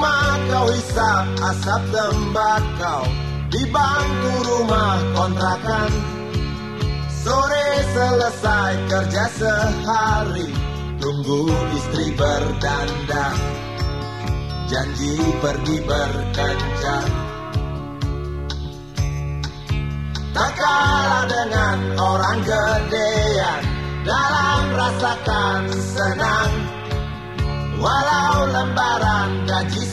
Nikmat kau hisap asap tembakau Di bangku rumah kontrakan. Sore selesai kerja sehari. Tunggu istri berdandan. Janji pergi berkencan. Tak kalah dengan orang gedean. Dalam rasakan senang. Walau lembaran gaji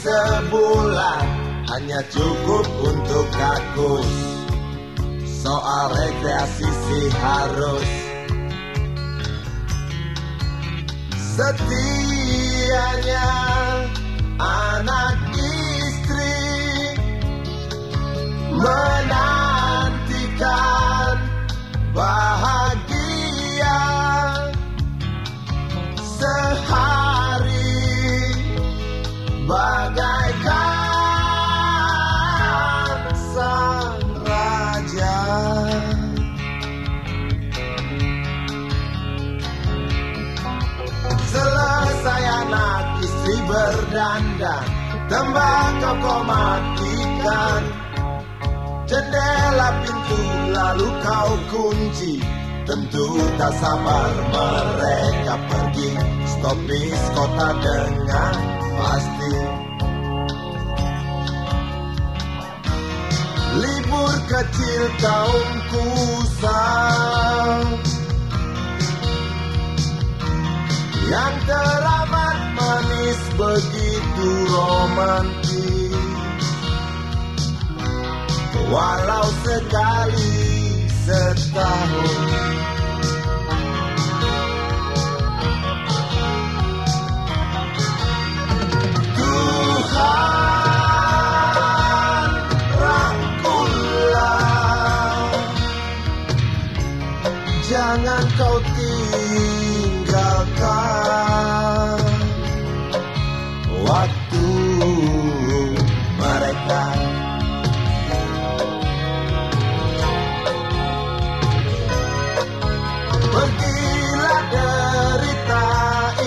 sebulan Hanya cukup untuk kakus. Soal rekreasi sih harus. Setianya berdandan Tembakau kau matikan Jendela pintu lalu kau kunci Tentu tak sabar mereka pergi. Stopis kota dengan pasti. Libur kecil kaum kusam. Yang teramat manis begitu romantis. Walau sekali setahun. Tuhan Jangan kau tinggalkan Derita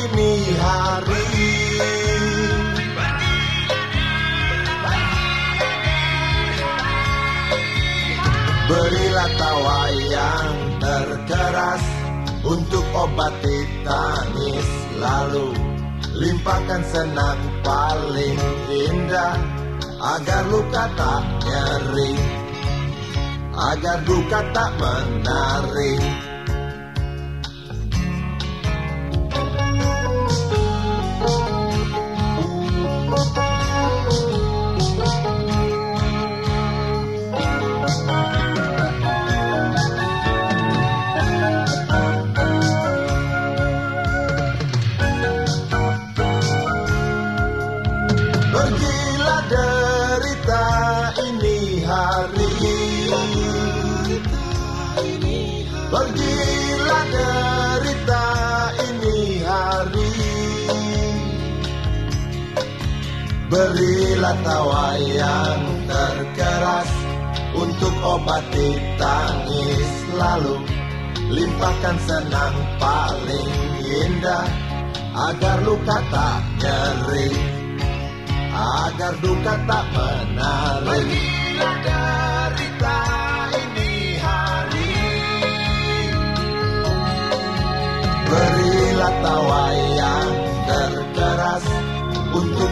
ini hari. Berilah tawa yang terkeras Untuk obati tangis lalu Limpahkan senang paling indah Agar luka tak nyeri. Agar duka tak menarik Berilah tawa yang terkeras Untuk obati tangis lalu Limpahkan senang paling indah Agar luka tak nyeri agar duka tak menarik. Pergilah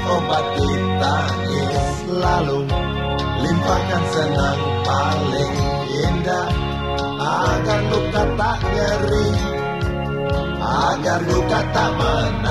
untuk obati tangis lalu. Limpahkan senang paling indah agar luka tak nyeri, agar duka tak menarik.